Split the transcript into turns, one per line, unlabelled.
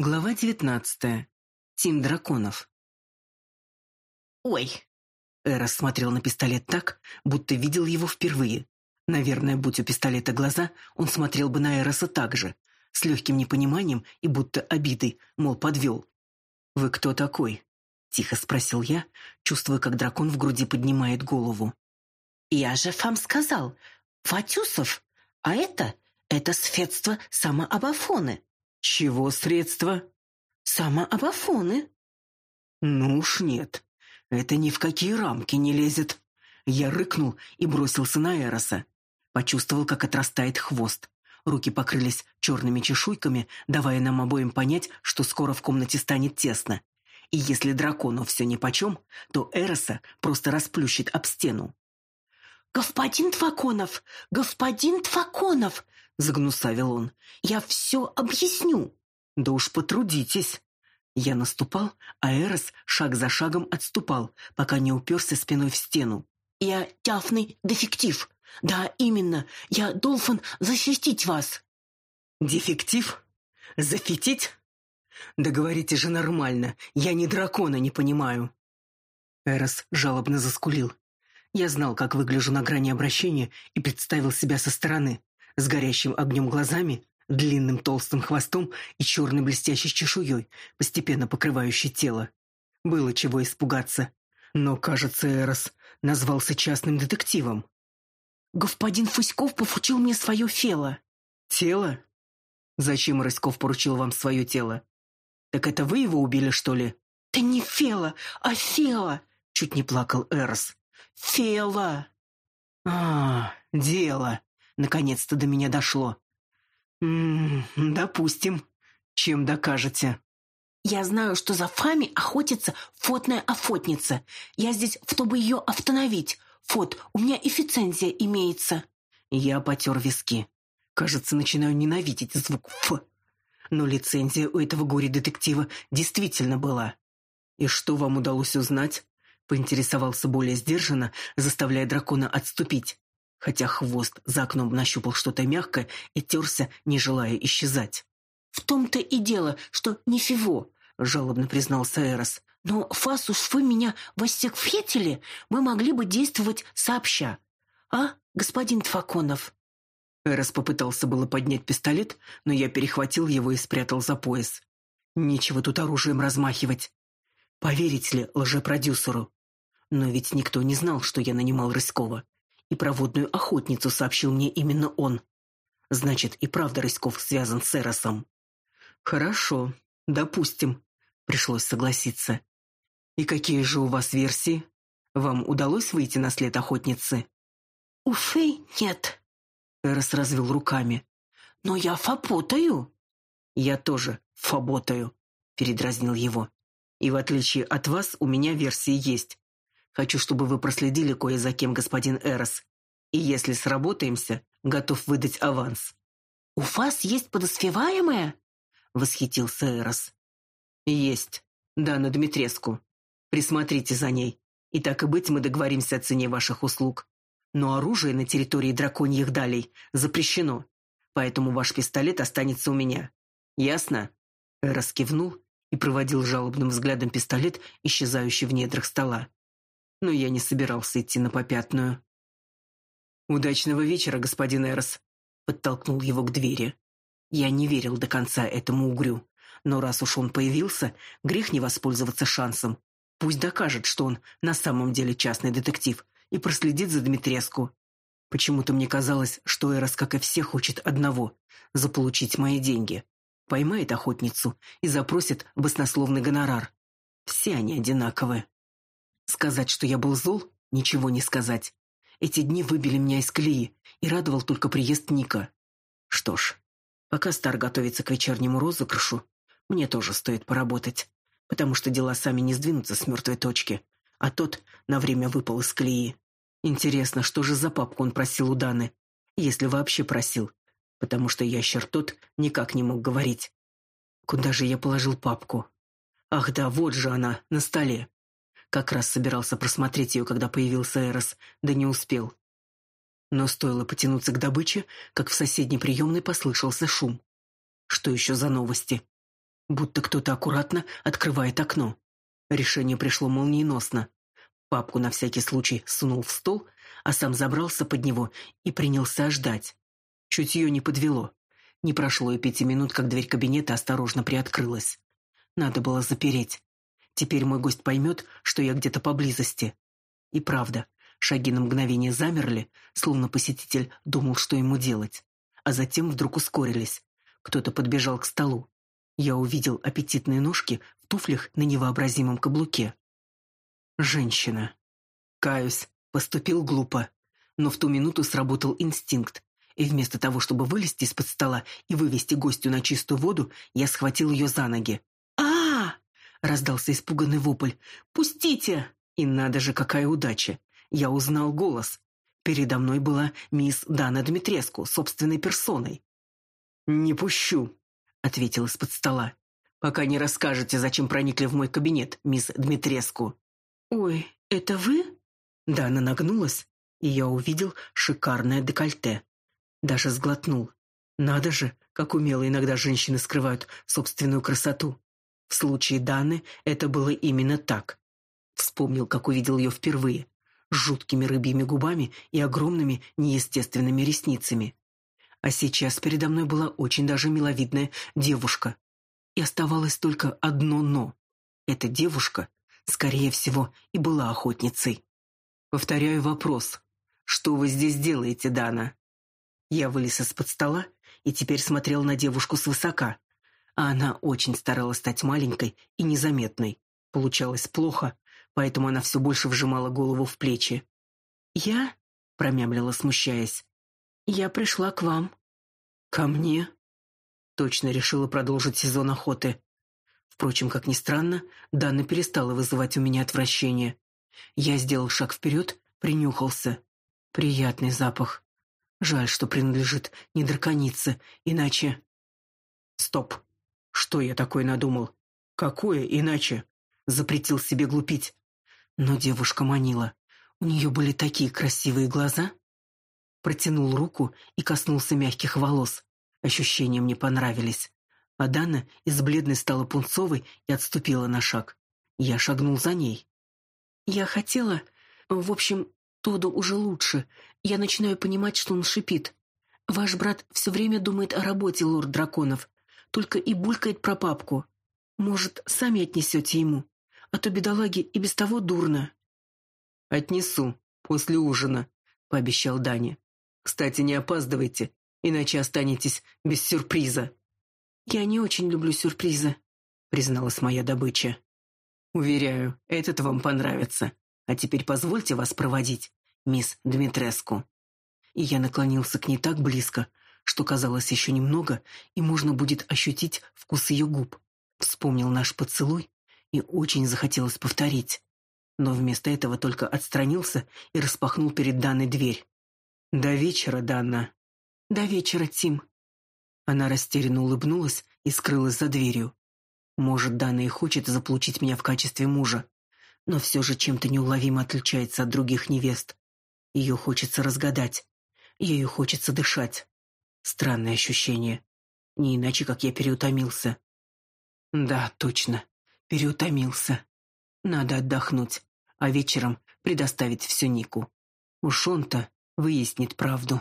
Глава девятнадцатая. Тим драконов.
«Ой!»
Эрос смотрел на пистолет так, будто видел его впервые. Наверное, будь у пистолета глаза, он смотрел бы на Эроса так же, с легким непониманием и будто обидой, мол, подвел. «Вы кто такой?» — тихо спросил я, чувствуя, как дракон в груди поднимает голову.
«Я же вам сказал, Фатюсов, а это, это средство самоабафоны».
«Чего средства?»
«Самоабафоны».
«Ну уж нет, это ни в какие рамки не лезет». Я рыкнул и бросился на Эроса. Почувствовал, как отрастает хвост. Руки покрылись черными чешуйками, давая нам обоим понять, что скоро в комнате станет тесно. И если дракону все нипочем, то Эроса просто расплющит об стену.
«Господин Тваконов! Господин Тваконов!» — загнусавил он. «Я все объясню».
«Да уж потрудитесь». Я наступал, а Эрос шаг за шагом отступал, пока не уперся спиной в стену.
«Я тяфный дефектив. Да, именно. Я должен защитить вас».
«Дефектив? Зафитить? Да говорите же нормально. Я ни дракона не понимаю». Эрос жалобно заскулил. Я знал, как выгляжу на грани обращения и представил себя со стороны, с горящим огнем глазами, длинным толстым хвостом и черной блестящей чешуей, постепенно покрывающей тело. Было чего испугаться. Но, кажется, Эрос назвался частным детективом.
«Господин Фуськов пофучил мне свое тело».
«Тело? Зачем Рысков поручил вам свое тело? Так это вы его убили, что ли?»
«Да не Фела, а Фела!» — чуть не плакал Эрос. Фела.
А, дело. Наконец-то до меня дошло. М -м, допустим. Чем докажете?
Я знаю, что за Фами охотится фотная охотница. Я здесь, чтобы ее остановить. Фот, у меня и лицензия имеется.
Я потер виски. Кажется, начинаю ненавидеть звук «ф». Но лицензия у этого горе-детектива действительно была. И что вам удалось узнать? Поинтересовался более сдержанно, заставляя дракона отступить, хотя хвост за окном нащупал что-то мягкое и терся, не желая исчезать.
«В том-то и дело, что не фиво», — жалобно признался Эрос. «Но, Фасус, вы меня воссекфетили, мы могли бы действовать сообща. А, господин Тфаконов?»
Эрос попытался было поднять пистолет, но я перехватил его и спрятал за пояс. Нечего тут оружием размахивать. Поверить ли лжепродюсеру? Но ведь никто не знал, что я нанимал Рыскова. И проводную охотницу сообщил мне именно он. Значит, и правда Рысков связан с Эросом. Хорошо, допустим. Пришлось согласиться. И какие же у вас версии? Вам удалось выйти на след охотницы?
Уфы нет.
Эрос развел руками.
Но я фаботаю.
Я тоже фаботаю, передразнил его. И в отличие от вас, у меня версии есть. Хочу, чтобы вы проследили кое за кем, господин Эрос. И если сработаемся, готов выдать аванс».
«У вас есть подозреваемая?» — восхитился Эрос.
«Есть. Дана Дмитреску. Присмотрите за ней. И так и быть, мы договоримся о цене ваших услуг. Но оружие на территории драконьих далей запрещено, поэтому ваш пистолет останется у меня. Ясно?» Эрос кивнул и проводил жалобным взглядом пистолет, исчезающий в недрах стола но я не собирался идти на попятную. «Удачного вечера, господин Эрос», — подтолкнул его к двери. Я не верил до конца этому угрю, но раз уж он появился, грех не воспользоваться шансом. Пусть докажет, что он на самом деле частный детектив, и проследит за Дмитреску. Почему-то мне казалось, что Эрос, как и все, хочет одного — заполучить мои деньги. Поймает охотницу и запросит баснословный гонорар. Все они одинаковые. Сказать, что я был зол, ничего не сказать. Эти дни выбили меня из колеи, и радовал только приезд Ника. Что ж, пока Стар готовится к вечернему розыгрышу, мне тоже стоит поработать, потому что дела сами не сдвинутся с мертвой точки, а тот на время выпал из колеи. Интересно, что же за папку он просил у Даны, если вообще просил, потому что ящер тот никак не мог говорить. Куда же я положил папку? Ах да, вот же она, на столе. Как раз собирался просмотреть ее, когда появился Эрос, да не успел. Но стоило потянуться к добыче, как в соседней приемной послышался шум. Что еще за новости? будто кто-то аккуратно открывает окно. Решение пришло молниеносно. Папку на всякий случай сунул в стол, а сам забрался под него и принялся ждать. Чутье не подвело. Не прошло и пяти минут, как дверь кабинета осторожно приоткрылась. Надо было запереть. Теперь мой гость поймет, что я где-то поблизости. И правда, шаги на мгновение замерли, словно посетитель думал, что ему делать. А затем вдруг ускорились. Кто-то подбежал к столу. Я увидел аппетитные ножки в туфлях на невообразимом каблуке. Женщина. Каюсь, поступил глупо. Но в ту минуту сработал инстинкт и вместо того, чтобы вылезти из-под стола и вывести гостю на чистую воду, я схватил ее за ноги. Раздался испуганный вопль. «Пустите!» И надо же, какая удача! Я узнал голос. Передо мной была мисс Дана Дмитреску, собственной персоной. «Не пущу», — ответил из-под стола. «Пока не расскажете, зачем проникли в мой кабинет, мисс Дмитреску».
«Ой, это вы?»
Дана нагнулась, и я увидел шикарное декольте. Даже сглотнул. Надо же, как умело иногда женщины скрывают собственную красоту. В случае Даны это было именно так. Вспомнил, как увидел ее впервые. С жуткими рыбьими губами и огромными неестественными ресницами. А сейчас передо мной была очень даже миловидная девушка. И оставалось только одно «но». Эта девушка, скорее всего, и была охотницей. Повторяю вопрос. Что вы здесь делаете, Дана? Я вылез из-под стола и теперь смотрел на девушку свысока. А она очень старалась стать маленькой и незаметной. Получалось плохо, поэтому она все больше вжимала голову в плечи.
«Я?» — промямлила, смущаясь. «Я пришла к вам».
«Ко мне?» Точно решила продолжить сезон охоты. Впрочем, как ни странно, Дана перестала вызывать у меня отвращение. Я сделал шаг вперед, принюхался. Приятный запах. Жаль, что принадлежит не драконице, иначе... Стоп. Что я такое надумал? Какое иначе? Запретил себе глупить. Но девушка манила. У нее были такие красивые глаза. Протянул руку и коснулся мягких волос. Ощущения мне понравились. А Дана из бледной стала пунцовой и отступила на шаг. Я шагнул за ней.
Я хотела... В общем, Тоду уже лучше. Я начинаю понимать, что он шипит. Ваш брат все время думает о работе, лорд драконов. Только и булькает про папку. Может, сами отнесете ему? А то бедолаге и без того дурно.
Отнесу. После ужина, пообещал Даня. Кстати, не опаздывайте, иначе останетесь без сюрприза.
Я не очень люблю сюрпризы, призналась моя добыча.
Уверяю, этот вам понравится. А теперь позвольте вас проводить, мисс Дмитреску. И я наклонился к ней так близко, что казалось еще немного, и можно будет ощутить вкус ее губ. Вспомнил наш поцелуй, и очень захотелось повторить. Но вместо этого только отстранился и распахнул перед Данной дверь. «До вечера, Данна».
«До вечера, Тим».
Она растерянно улыбнулась и скрылась за дверью. Может, Дана и хочет заполучить меня в качестве мужа, но все же чем-то неуловимо отличается от других невест. Ее хочется разгадать, ею хочется дышать. Странное ощущение. Не иначе, как я переутомился. Да, точно, переутомился. Надо отдохнуть, а вечером предоставить все Нику. Уж он-то выяснит правду.